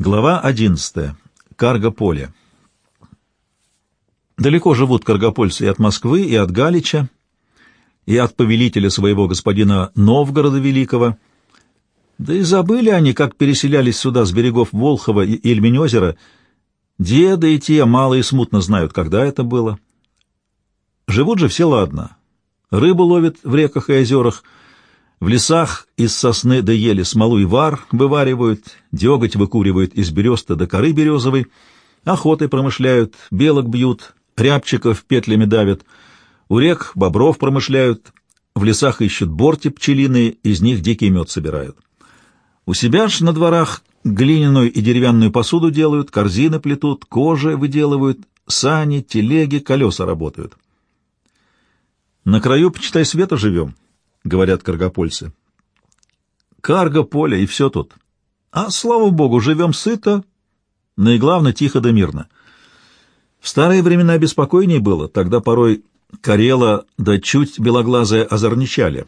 Глава 11. Каргополе. Далеко живут каргопольцы и от Москвы, и от Галича, и от повелителя своего господина Новгорода Великого. Да и забыли они, как переселялись сюда с берегов Волхова и Ильмень-озера. Деды и те мало и смутно знают, когда это было. Живут же все ладно. Рыбу ловят в реках и озерах — в лесах из сосны до ели смолу и вар вываривают, деготь выкуривают из береста до коры березовой, охотой промышляют, белок бьют, рябчиков петлями давят, у рек бобров промышляют, в лесах ищут борти пчелиные, из них дикий мед собирают. У себя ж на дворах глиняную и деревянную посуду делают, корзины плетут, кожи выделывают, сани, телеги, колеса работают. На краю, почитай, света живем —— говорят каргопольцы. Карго, поле и все тут. А, слава богу, живем сыто, но и главное, тихо да мирно. В старые времена беспокойней было, тогда порой Карела да чуть белоглазая озорничали,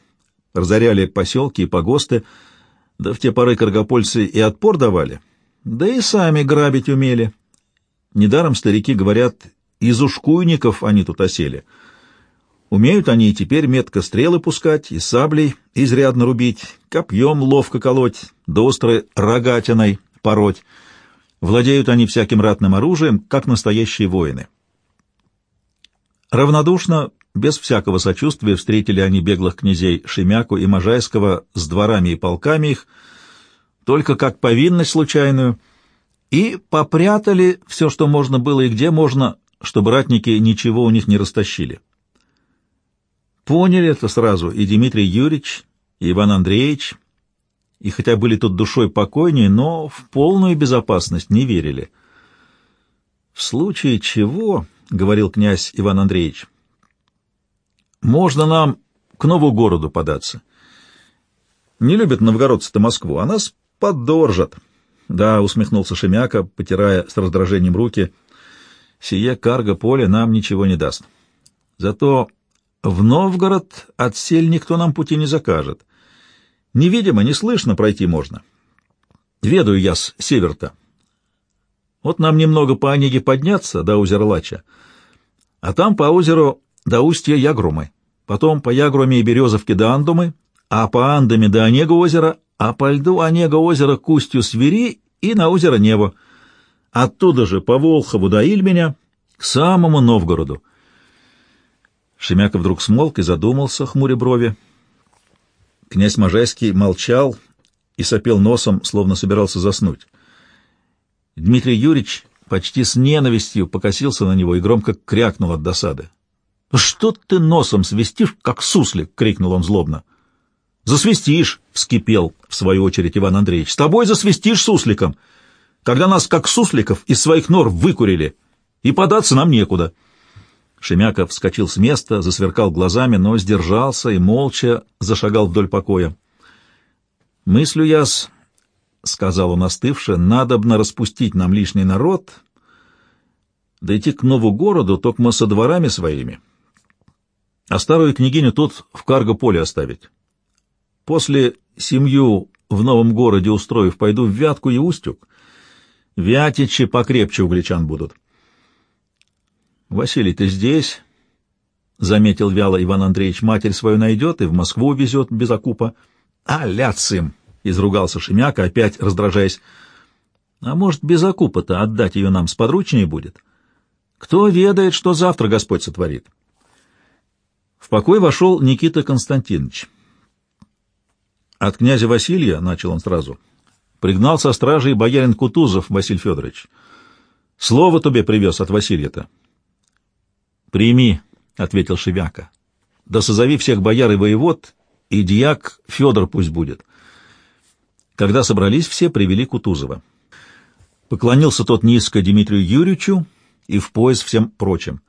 разоряли поселки и погосты, да в те поры каргопольцы и отпор давали, да и сами грабить умели. Недаром старики говорят, из ушкуйников они тут осели — Умеют они и теперь метко стрелы пускать, и саблей изрядно рубить, копьем ловко колоть, да острой рогатиной пороть. Владеют они всяким ратным оружием, как настоящие воины. Равнодушно, без всякого сочувствия, встретили они беглых князей Шемяку и Можайского с дворами и полками их, только как повинность случайную, и попрятали все, что можно было и где можно, чтобы ратники ничего у них не растащили. Поняли это сразу и Дмитрий Юрьевич, и Иван Андреевич, и хотя были тут душой покойнее, но в полную безопасность не верили. «В случае чего, — говорил князь Иван Андреевич, — можно нам к нову городу податься. Не любят новгородцы-то Москву, а нас поддоржат». «Да», — усмехнулся Шемяка, потирая с раздражением руки, — «сие карго-поле нам ничего не даст. Зато в Новгород от сель никто нам пути не закажет. Невидимо, не слышно пройти можно. Ведаю я с север-то. Вот нам немного по Онеге подняться до озера Лача, а там по озеру до устья Ягрумы, потом по Ягруме и Березовке до Андумы, а по Андаме до Онега озера, а по льду Онега озера к устью Свири и на озеро Нево. Оттуда же по Волхову до Ильменя к самому Новгороду. Шемяка вдруг смолк и задумался, хмуря брови. Князь Можайский молчал и сопел носом, словно собирался заснуть. Дмитрий Юрьевич почти с ненавистью покосился на него и громко крякнул от досады. — Что ты носом свистишь, как суслик? — крикнул он злобно. — Засвистишь! — вскипел, в свою очередь, Иван Андреевич. — С тобой засвистишь сусликом, когда нас, как сусликов, из своих нор выкурили, и податься нам некуда. — Шемяков вскочил с места, засверкал глазами, но сдержался и молча зашагал вдоль покоя. «Мыслю я-с», — сказал он остывше, — «надобно распустить нам лишний народ, дойти к нову городу, только со дворами своими, а старую княгиню тут в карго-поле оставить. После семью в новом городе устроив, пойду в Вятку и Устюг. Вятичи покрепче угличан будут». Василий, ты здесь? — заметил вяло Иван Андреевич. — Матерь свою найдет и в Москву везет без окупа. — А, ляцим! — изругался Шемяка, опять раздражаясь. — А может, без окупа-то отдать ее нам сподручнее будет? Кто ведает, что завтра Господь сотворит? В покой вошел Никита Константинович. От князя Василия, — начал он сразу, — пригнал со стражей боярин Кутузов Василий Федорович. Слово тебе привез от Василия-то. «Прими», — ответил Шевяка. «Да созови всех бояр и воевод, и дьяк Федор пусть будет». Когда собрались все, привели Кутузова. Поклонился тот низко Дмитрию Юрьевичу и в пояс всем прочим.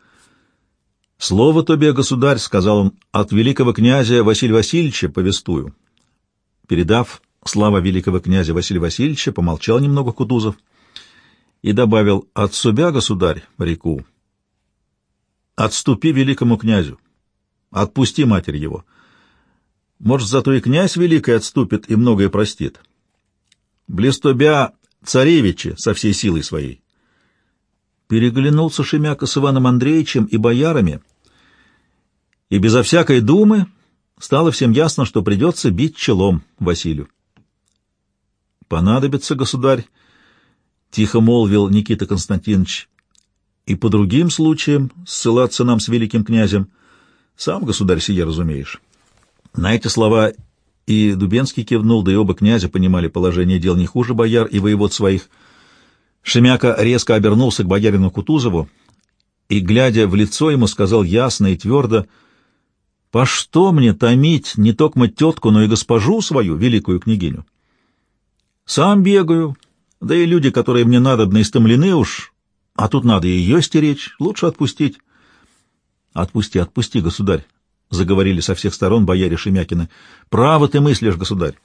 «Слово тебе, государь», — сказал он, — «от великого князя Василия Васильевича повествую». Передав слава великого князя Василия Васильевича, помолчал немного Кутузов и добавил «от себя, государь, реку, Отступи великому князю. Отпусти матерь его. Может, зато и князь великий отступит и многое простит. Близ тебя царевичи со всей силой своей. Переглянулся Шемяка с Иваном Андреевичем и боярами, и безо всякой думы стало всем ясно, что придется бить челом Василию. «Понадобится, государь», — тихо молвил Никита Константинович, — «и по другим случаям ссылаться нам с великим князем. Сам, государь, сие разумеешь». На эти слова и Дубенский кивнул, да и оба князя понимали положение дел не хуже бояр и воевод своих. Шемяка резко обернулся к боярину Кутузову и, глядя в лицо, ему сказал ясно и твердо, «По что мне томить не только тетку, но и госпожу свою, великую княгиню? Сам бегаю, да и люди, которые мне надобны, истомлены уж, а тут надо ее стеречь, лучше отпустить». «Отпусти, отпусти, государь», — заговорили со всех сторон бояре Шемякины. — Право ты мыслишь, государь.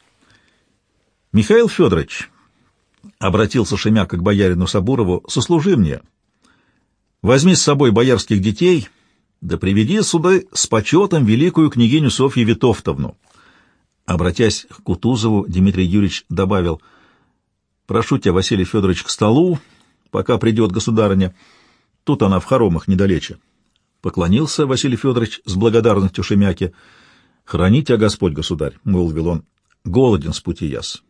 — Михаил Федорович, — обратился Шемяка к боярину Сабурову, — сослужи мне. Возьми с собой боярских детей, да приведи сюда с почетом великую княгиню Софью Витовтовну. Обратясь к Кутузову, Дмитрий Юрьевич добавил, — Прошу тебя, Василий Федорович, к столу, пока придет государыня. Тут она в хоромах недалече. Поклонился Василий Федорович с благодарностью Шемяке. «Храни тебя Господь, государь», — молвил он, — «голоден с пути яс.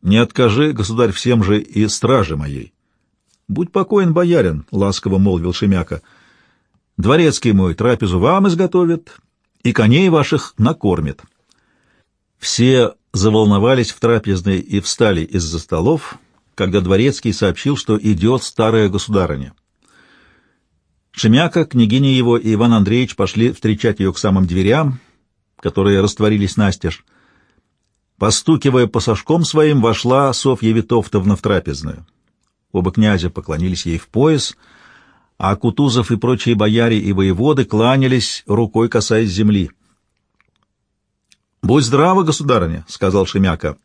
Не откажи, государь, всем же и страже моей». «Будь покоен, боярин», — ласково молвил Шемяка. «Дворецкий мой трапезу вам изготовит и коней ваших накормит». Все заволновались в трапезной и встали из-за столов, когда дворецкий сообщил, что идет старая государыня. Шемяка, княгиня его и Иван Андреевич пошли встречать ее к самым дверям, которые растворились настежь. Постукивая по сошком своим, вошла Софья Витовтовна в трапезную. Оба князя поклонились ей в пояс, а Кутузов и прочие бояре и воеводы кланялись, рукой касаясь земли. «Будь здрава, государыня», — сказал Шемяка,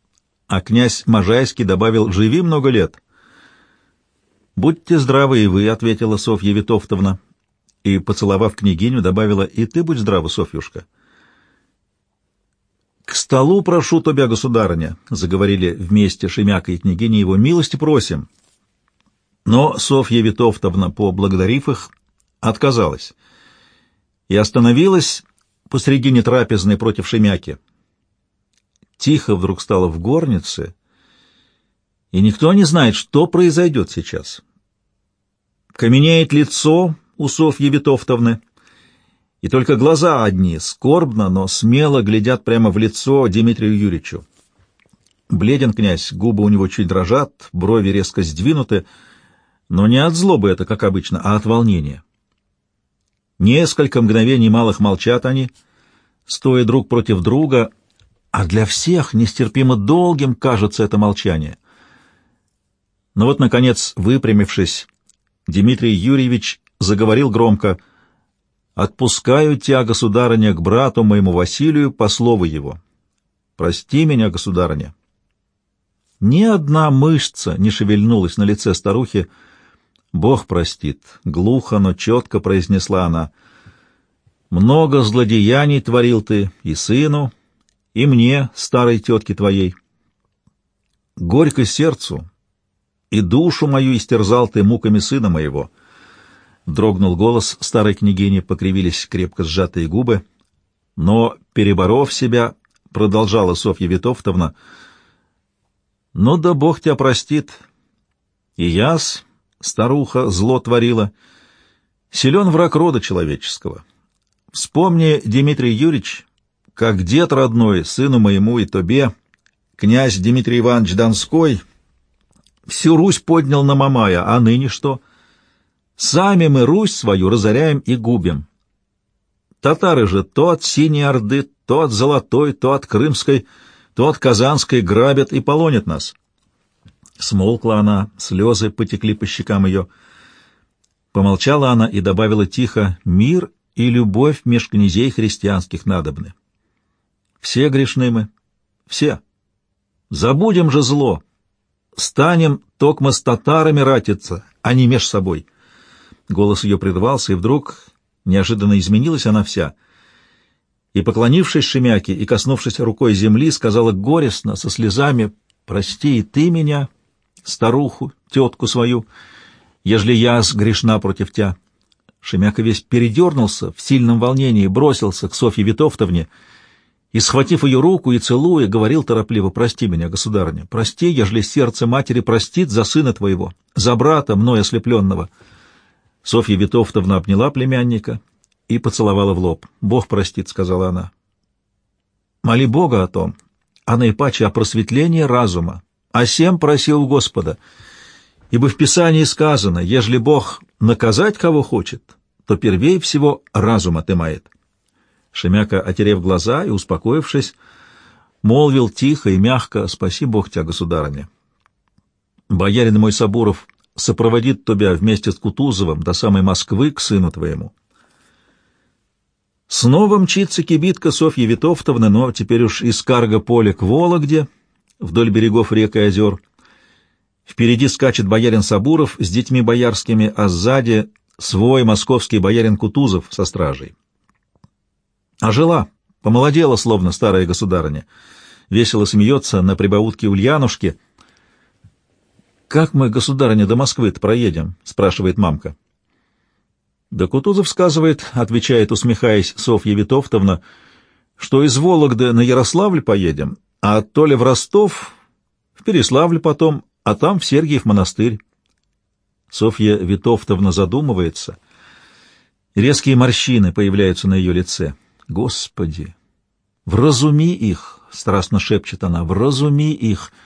а князь Можайский добавил «Живи много лет». «Будьте здравы и вы», — ответила Софья Витовтовна, и, поцеловав княгиню, добавила «И ты будь здрава, Софьюшка». «К столу прошу тебя, государыня», — заговорили вместе Шемяка и княгиня его, — «милости просим». Но Софья Витовтовна, поблагодарив их, отказалась и остановилась посредине трапезной против Шемяки. Тихо вдруг стало в горнице, и никто не знает, что произойдет сейчас. Каменеет лицо у Софьи Витовтовны, и только глаза одни, скорбно, но смело глядят прямо в лицо Дмитрию Юрьевичу. Бледен князь, губы у него чуть дрожат, брови резко сдвинуты, но не от злобы это, как обычно, а от волнения. Несколько мгновений малых молчат они, стоя друг против друга, а для всех нестерпимо долгим кажется это молчание. Но вот, наконец, выпрямившись, Дмитрий Юрьевич заговорил громко. «Отпускаю тебя, государыня, к брату моему Василию по слову его. Прости меня, государыня». Ни одна мышца не шевельнулась на лице старухи. «Бог простит», — глухо, но четко произнесла она. «Много злодеяний творил ты и сыну, и мне, старой тетке твоей. Горько сердцу, и душу мою истерзал ты муками сына моего. Дрогнул голос старой княгини, покривились крепко сжатые губы, но, переборов себя, продолжала Софья Витовтовна, «Ну да Бог тебя простит. И яс, старуха, зло творила. Силен враг рода человеческого. Вспомни, Дмитрий Юрьевич, как дед родной, сыну моему и тобе, князь Дмитрий Иванович Донской, Всю Русь поднял на Мамая, а ныне что? Сами мы Русь свою разоряем и губим. Татары же то от Синей Орды, то от Золотой, то от Крымской, то от Казанской грабят и полонят нас. Смолкла она, слезы потекли по щекам ее. Помолчала она и добавила тихо, «Мир и любовь меж князей христианских надобны. Все грешны мы, все. Забудем же зло, станем токмо с татарами ратиться, а не меж собой. Голос ее прервался, и вдруг неожиданно изменилась она вся. И, поклонившись Шемяке и коснувшись рукой земли, сказала горестно, со слезами, «Прости и ты меня, старуху, тетку свою, ежели я грешна против тебя. Шемяка весь передернулся, в сильном волнении бросился к Софье Витовтовне и, схватив ее руку и целуя, говорил торопливо, «Прости меня, государыня, прости, ежели сердце матери простит за сына твоего, за брата, мной ослепленного». Софья Витовтовна обняла племянника и поцеловала в лоб. «Бог простит», — сказала она. «Моли Бога о том, а наипаче о просветлении разума, а сем просил Господа, ибо в Писании сказано, ежели Бог наказать кого хочет, то первей всего разум отымает». Шемяка, отерев глаза и успокоившись, молвил тихо и мягко, «Спаси Бог тебя, государыня». Боярин мой Сабуров сопроводит тебя вместе с Кутузовым до самой Москвы к сыну твоему. Снова мчится кибитка Софьи Витовтовны, но теперь уж из Карго-поля к Вологде, вдоль берегов рек и озер. Впереди скачет боярин Сабуров с детьми боярскими, а сзади свой московский боярин Кутузов со стражей. А жила, помолодела, словно старая государыня. Весело смеется на прибаутке Ульянушки — «Как мы, государыня, до Москвы-то проедем?» — спрашивает мамка. Да Кутузов сказывает, отвечает, усмехаясь Софья Витовтовна, что из Вологды на Ярославль поедем, а то ли в Ростов, в Переславль потом, а там в Сергиев монастырь. Софья Витовтовна задумывается. Резкие морщины появляются на ее лице. Господи! Вразуми их! — страстно шепчет она. Вразуми их! —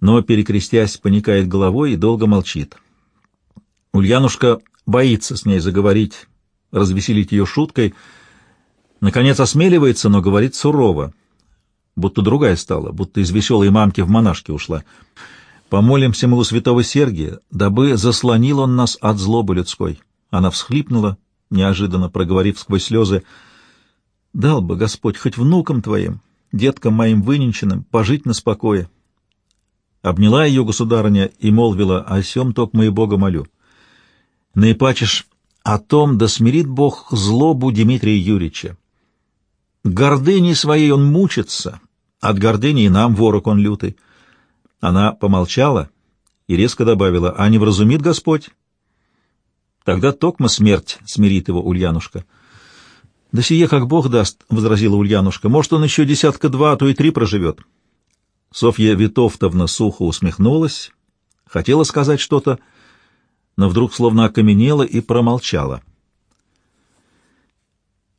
но, перекрестясь, поникает головой и долго молчит. Ульянушка боится с ней заговорить, развеселить ее шуткой. Наконец осмеливается, но говорит сурово, будто другая стала, будто из веселой мамки в монашки ушла. «Помолимся мы у святого Сергия, дабы заслонил он нас от злобы людской». Она всхлипнула, неожиданно проговорив сквозь слезы, «Дал бы Господь хоть внукам твоим, деткам моим выненченным, пожить на спокое, Обняла ее государыня и молвила, «О сем токмо и Бога молю». Наипачешь о том, да смирит Бог злобу Дмитрия Юрьевича. Гордыней своей он мучится, от гордыни и нам ворог он лютый. Она помолчала и резко добавила, «А не вразумит Господь?» Тогда токмо смерть смирит его Ульянушка. «Да сие, как Бог даст», — возразила Ульянушка, — «может, он еще десятка-два, а то и три проживет». Софья Витовтовна сухо усмехнулась, хотела сказать что-то, но вдруг словно окаменела и промолчала.